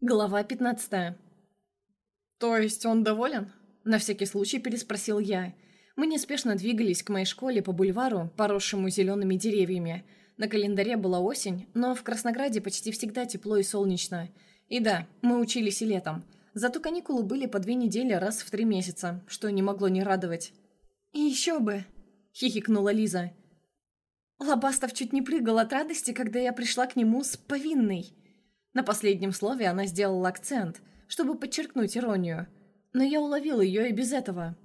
Глава 15 «То есть он доволен?» На всякий случай переспросил я. Мы неспешно двигались к моей школе по бульвару, поросшему зелеными деревьями. На календаре была осень, но в Краснограде почти всегда тепло и солнечно. И да, мы учились и летом. Зато каникулы были по две недели раз в три месяца, что не могло не радовать. «И еще бы!» — хихикнула Лиза. Лобастов чуть не прыгал от радости, когда я пришла к нему с повинной. На последнем слове она сделала акцент, чтобы подчеркнуть иронию. Но я уловил ее и без этого.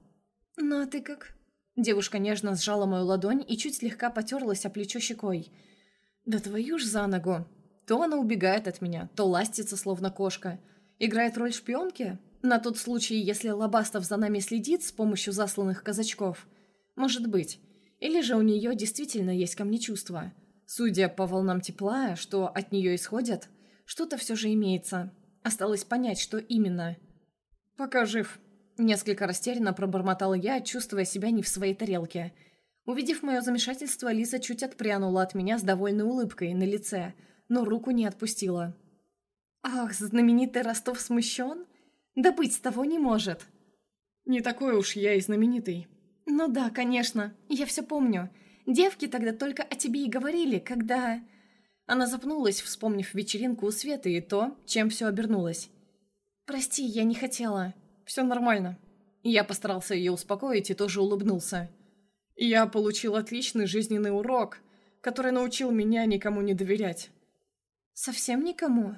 «Ну а ты как?» Девушка нежно сжала мою ладонь и чуть слегка потерлась о плечо щекой. «Да твою ж за ногу!» То она убегает от меня, то ластится, словно кошка. Играет роль шпионки? На тот случай, если Лобастов за нами следит с помощью засланных казачков? Может быть. Или же у нее действительно есть ко мне чувства. Судя по волнам тепла, что от нее исходят, что-то все же имеется. Осталось понять, что именно. «Пока жив», — несколько растерянно пробормотал я, чувствуя себя не в своей тарелке. Увидев мое замешательство, Лиза чуть отпрянула от меня с довольной улыбкой на лице, но руку не отпустила. «Ах, знаменитый Ростов смущен? Да быть с того не может!» «Не такой уж я и знаменитый». «Ну да, конечно, я все помню. Девки тогда только о тебе и говорили, когда...» Она запнулась, вспомнив вечеринку у Светы и то, чем все обернулось. «Прости, я не хотела. Все нормально». Я постарался ее успокоить и тоже улыбнулся. «Я получил отличный жизненный урок, который научил меня никому не доверять». «Совсем никому?»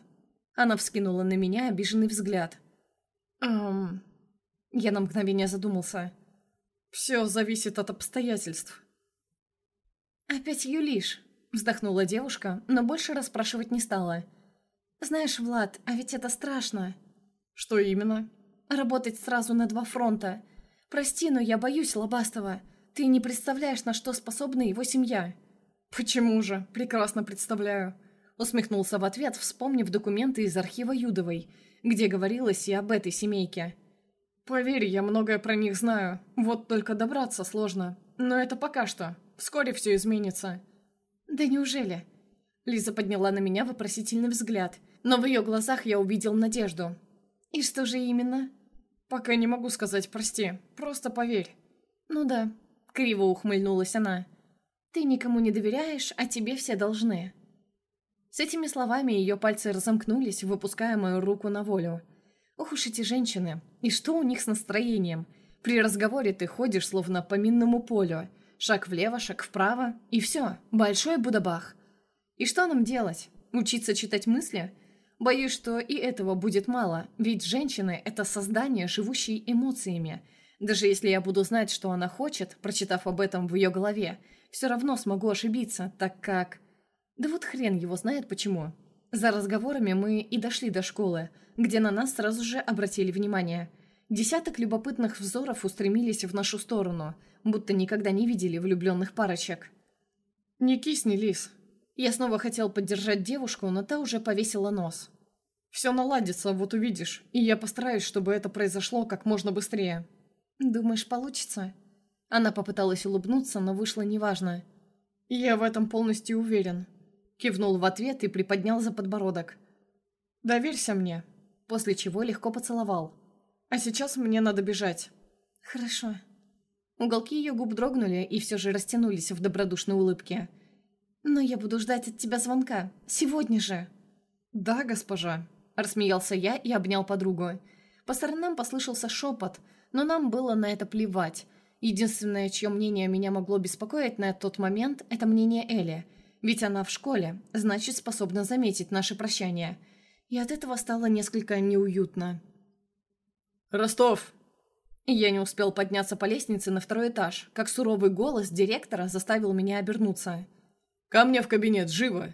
Она вскинула на меня обиженный взгляд. «Эм...» Я на мгновение задумался. «Все зависит от обстоятельств». «Опять юлишь?» Вздохнула девушка, но больше расспрашивать не стала. «Знаешь, Влад, а ведь это страшно». «Что именно?» «Работать сразу на два фронта. Прости, но я боюсь Лобастова. Ты не представляешь, на что способна его семья». «Почему же? Прекрасно представляю». Усмехнулся в ответ, вспомнив документы из архива Юдовой, где говорилось и об этой семейке. «Поверь, я многое про них знаю. Вот только добраться сложно. Но это пока что. Вскоре все изменится». «Да неужели?» Лиза подняла на меня вопросительный взгляд, но в ее глазах я увидел надежду. «И что же именно?» «Пока не могу сказать прости, просто поверь». «Ну да», — криво ухмыльнулась она. «Ты никому не доверяешь, а тебе все должны». С этими словами ее пальцы разомкнулись, выпуская мою руку на волю. Ох уж эти женщины, и что у них с настроением? При разговоре ты ходишь словно по минному полю — Шаг влево, шаг вправо, и все, большой будабах. И что нам делать? Учиться читать мысли? Боюсь, что и этого будет мало, ведь женщины – это создание, живущие эмоциями. Даже если я буду знать, что она хочет, прочитав об этом в ее голове, все равно смогу ошибиться, так как... Да вот хрен его знает почему. За разговорами мы и дошли до школы, где на нас сразу же обратили внимание. Десяток любопытных взоров устремились в нашу сторону – будто никогда не видели влюбленных парочек. «Не кисни, Лис». Я снова хотел поддержать девушку, но та уже повесила нос. «Все наладится, вот увидишь, и я постараюсь, чтобы это произошло как можно быстрее». «Думаешь, получится?» Она попыталась улыбнуться, но вышло неважно. «Я в этом полностью уверен», — кивнул в ответ и приподнял за подбородок. «Доверься мне», после чего легко поцеловал. «А сейчас мне надо бежать». «Хорошо», Уголки ее губ дрогнули и все же растянулись в добродушной улыбке. «Но я буду ждать от тебя звонка. Сегодня же!» «Да, госпожа», — рассмеялся я и обнял подругу. По сторонам послышался шепот, но нам было на это плевать. Единственное, чье мнение меня могло беспокоить на тот момент, это мнение Эли. Ведь она в школе, значит, способна заметить наше прощание. И от этого стало несколько неуютно. «Ростов!» Я не успел подняться по лестнице на второй этаж, как суровый голос директора заставил меня обернуться. «Ко мне в кабинет, живо!»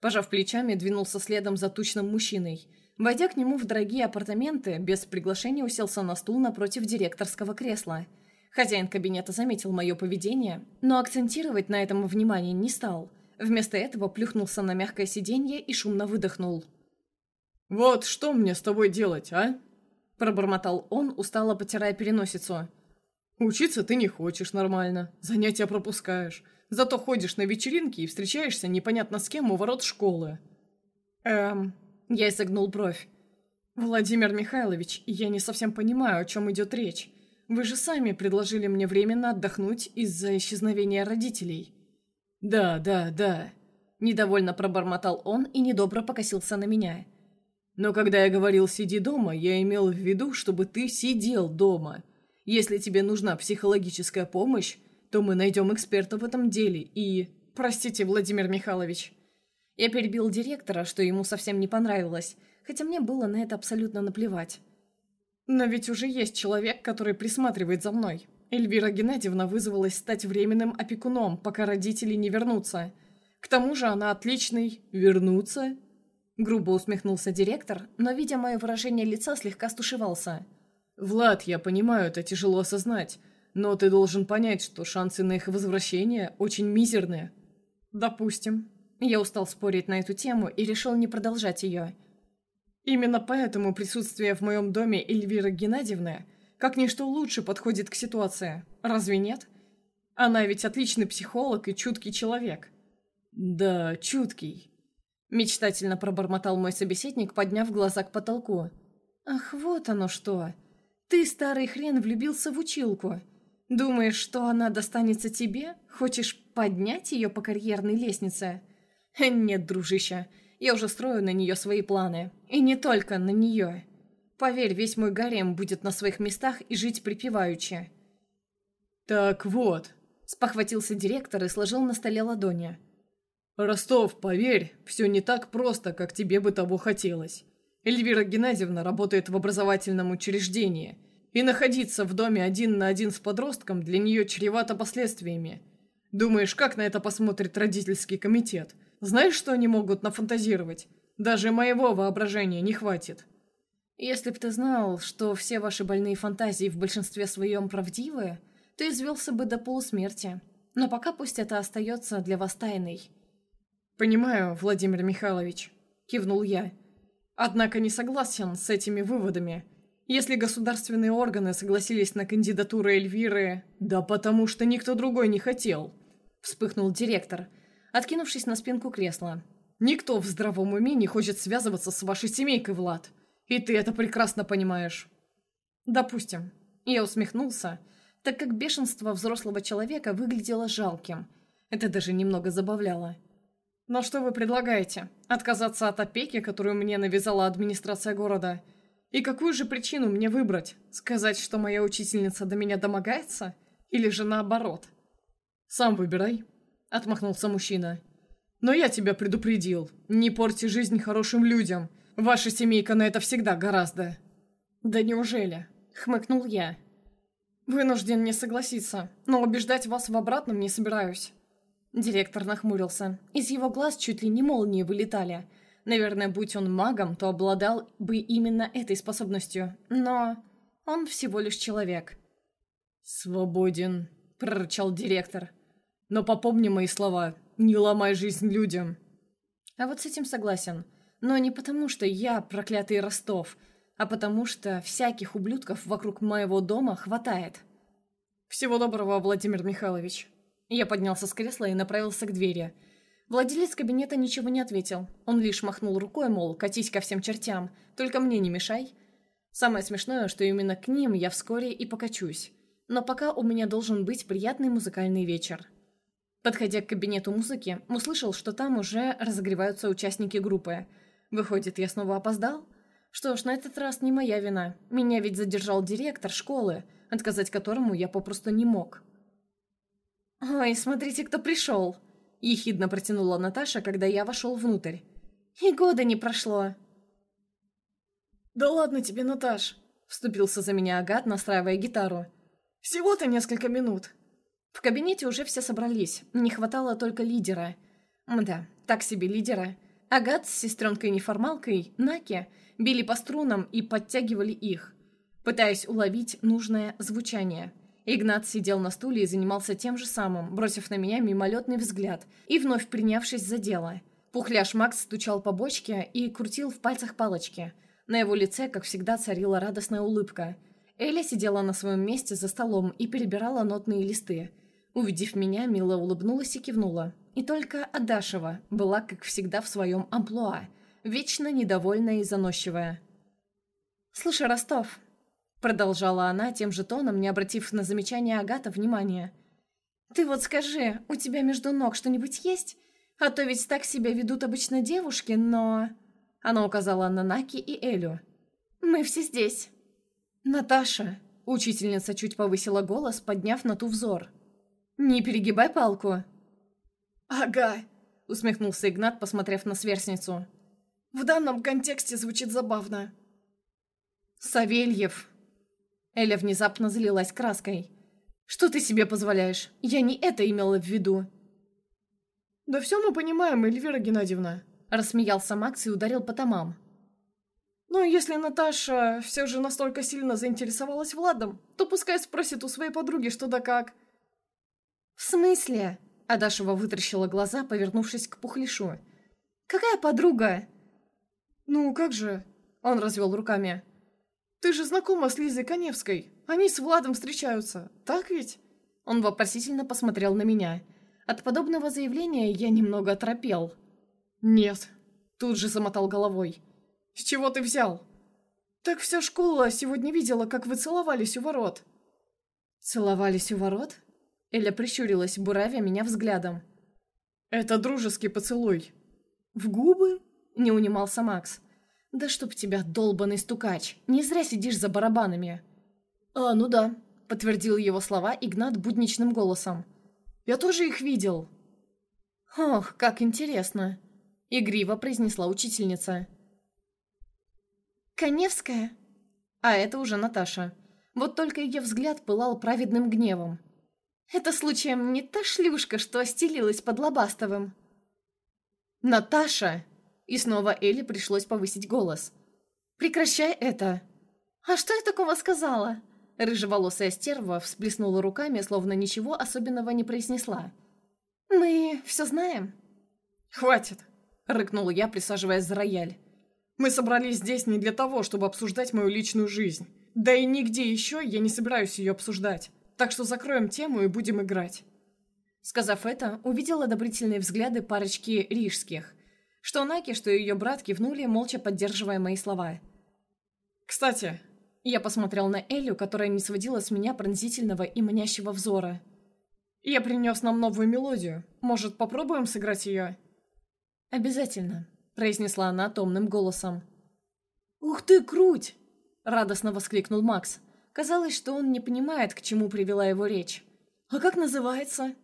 Пожав плечами, двинулся следом за тучным мужчиной. Войдя к нему в дорогие апартаменты, без приглашения уселся на стул напротив директорского кресла. Хозяин кабинета заметил мое поведение, но акцентировать на этом внимание не стал. Вместо этого плюхнулся на мягкое сиденье и шумно выдохнул. «Вот что мне с тобой делать, а?» Пробормотал он, устало потирая переносицу. «Учиться ты не хочешь нормально, занятия пропускаешь. Зато ходишь на вечеринки и встречаешься непонятно с кем у ворот школы». «Эм...» Я изогнул бровь. «Владимир Михайлович, я не совсем понимаю, о чем идет речь. Вы же сами предложили мне временно отдохнуть из-за исчезновения родителей». «Да, да, да», – недовольно пробормотал он и недобро покосился на меня. «Но когда я говорил «сиди дома», я имел в виду, чтобы ты сидел дома. Если тебе нужна психологическая помощь, то мы найдем эксперта в этом деле и...» «Простите, Владимир Михайлович». Я перебил директора, что ему совсем не понравилось, хотя мне было на это абсолютно наплевать. «Но ведь уже есть человек, который присматривает за мной. Эльвира Геннадьевна вызвалась стать временным опекуном, пока родители не вернутся. К тому же она отличный... Вернуться?» Грубо усмехнулся директор, но, видя мое выражение лица, слегка стушевался. «Влад, я понимаю, это тяжело осознать, но ты должен понять, что шансы на их возвращение очень мизерные». «Допустим». Я устал спорить на эту тему и решил не продолжать ее. Именно поэтому присутствие в моем доме Эльвиры Геннадьевны – как ничто лучше подходит к ситуации. Разве нет? Она ведь отличный психолог и чуткий человек. Да, чуткий. Мечтательно пробормотал мой собеседник, подняв глаза к потолку. Ах, вот оно что. Ты, старый хрен, влюбился в училку. Думаешь, что она достанется тебе? Хочешь поднять ее по карьерной лестнице? Нет, дружище, я уже строю на нее свои планы. И не только на нее. Поверь, весь мой гарем будет на своих местах и жить припеваючи». «Так вот», — спохватился директор и сложил на столе ладони. «Ростов, поверь, все не так просто, как тебе бы того хотелось. Эльвира Геннадьевна работает в образовательном учреждении, и находиться в доме один на один с подростком для нее чревато последствиями. Думаешь, как на это посмотрит родительский комитет? Знаешь, что они могут нафантазировать? Даже моего воображения не хватит». Если б ты знал, что все ваши больные фантазии в большинстве своем правдивы, то извелся бы до полусмерти. Но пока пусть это остается для вас тайной». «Понимаю, Владимир Михайлович», — кивнул я. «Однако не согласен с этими выводами. Если государственные органы согласились на кандидатуру Эльвиры...» «Да потому что никто другой не хотел», — вспыхнул директор, откинувшись на спинку кресла. «Никто в здравом уме не хочет связываться с вашей семейкой, Влад. И ты это прекрасно понимаешь. Допустим. Я усмехнулся, так как бешенство взрослого человека выглядело жалким. Это даже немного забавляло. Но что вы предлагаете? Отказаться от опеки, которую мне навязала администрация города? И какую же причину мне выбрать? Сказать, что моя учительница до меня домогается? Или же наоборот? Сам выбирай, отмахнулся мужчина. Но я тебя предупредил. Не порти жизнь хорошим людям. Ваша семейка на это всегда гораздо». «Да неужели?» — хмыкнул я. «Вынужден не согласиться, но убеждать вас в обратном не собираюсь». Директор нахмурился. Из его глаз чуть ли не молнии вылетали. Наверное, будь он магом, то обладал бы именно этой способностью. Но он всего лишь человек. «Свободен», — прорычал директор. «Но попомни мои слова. Не ломай жизнь людям». А вот с этим согласен. Но не потому, что я проклятый Ростов, а потому что всяких ублюдков вокруг моего дома хватает. «Всего доброго, Владимир Михайлович». Я поднялся с кресла и направился к двери. Владелец кабинета ничего не ответил. Он лишь махнул рукой, мол, катись ко всем чертям, только мне не мешай. Самое смешное, что именно к ним я вскоре и покачусь. Но пока у меня должен быть приятный музыкальный вечер. Подходя к кабинету музыки, услышал, что там уже разогреваются участники группы – Выходит, я снова опоздал? Что ж, на этот раз не моя вина. Меня ведь задержал директор школы, отказать которому я попросту не мог. «Ой, смотрите, кто пришел!» – ехидно протянула Наташа, когда я вошел внутрь. «И года не прошло!» «Да ладно тебе, Наташ!» – вступился за меня Агат, настраивая гитару. «Всего-то несколько минут!» В кабинете уже все собрались, не хватало только лидера. Мда, так себе лидера – Агат с сестренкой-неформалкой, Наки, били по струнам и подтягивали их, пытаясь уловить нужное звучание. Игнат сидел на стуле и занимался тем же самым, бросив на меня мимолетный взгляд и вновь принявшись за дело. Пухляш Макс стучал по бочке и крутил в пальцах палочки. На его лице, как всегда, царила радостная улыбка. Эля сидела на своем месте за столом и перебирала нотные листы. Увидев меня, Мила улыбнулась и кивнула. И только Адашева была, как всегда, в своем амплуа. вечно недовольная и заносчивая. «Слушай, Ростов», — продолжала она тем же тоном, не обратив на замечание Агата внимания, «ты вот скажи, у тебя между ног что-нибудь есть? А то ведь так себя ведут обычно девушки, но...» Она указала на Наки и Элю. «Мы все здесь». «Наташа», — учительница чуть повысила голос, подняв на ту взор. «Не перегибай палку». «Ага», — усмехнулся Игнат, посмотрев на сверстницу. «В данном контексте звучит забавно». «Савельев!» Эля внезапно залилась краской. «Что ты себе позволяешь? Я не это имела в виду». «Да все мы понимаем, Эльвира Геннадьевна», — рассмеялся Макс и ударил по томам. «Но если Наташа все же настолько сильно заинтересовалась Владом, то пускай спросит у своей подруги что да как». «В смысле?» — Адашева вытращила глаза, повернувшись к Пухлишу. «Какая подруга?» «Ну, как же?» — он развел руками. «Ты же знакома с Лизой Коневской. Они с Владом встречаются, так ведь?» Он вопросительно посмотрел на меня. От подобного заявления я немного оторопел. «Нет», — тут же замотал головой. «С чего ты взял?» «Так вся школа сегодня видела, как вы целовались у ворот». «Целовались у ворот?» Эля прищурилась, буравя меня взглядом. «Это дружеский поцелуй». «В губы?» — не унимался Макс. «Да чтоб тебя, долбанный стукач! Не зря сидишь за барабанами!» «А, ну да», — подтвердил его слова Игнат будничным голосом. «Я тоже их видел». «Ох, как интересно!» — игриво произнесла учительница. «Коневская?» А это уже Наташа. Вот только ее взгляд пылал праведным гневом. «Это случаем не та шлюшка, что остелилась под Лобастовым?» «Наташа!» И снова Элли пришлось повысить голос. «Прекращай это!» «А что я такого сказала?» Рыжеволосая стерва всплеснула руками, словно ничего особенного не произнесла. «Мы все знаем?» «Хватит!» — рыкнул я, присаживаясь за рояль. «Мы собрались здесь не для того, чтобы обсуждать мою личную жизнь. Да и нигде еще я не собираюсь ее обсуждать. Так что закроем тему и будем играть». Сказав это, увидел одобрительные взгляды парочки рижских. Что Наки, что ее брат кивнули, молча поддерживая мои слова. «Кстати...» Я посмотрел на Элю, которая не сводила с меня пронзительного и манящего взора. «Я принес нам новую мелодию. Может, попробуем сыграть ее?» «Обязательно», — произнесла она томным голосом. «Ух ты, круть!» — радостно воскликнул Макс. Казалось, что он не понимает, к чему привела его речь. «А как называется?»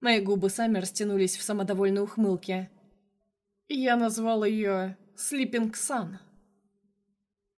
Мои губы сами растянулись в самодовольной ухмылке. Я назвал ее «Sleeping Sun».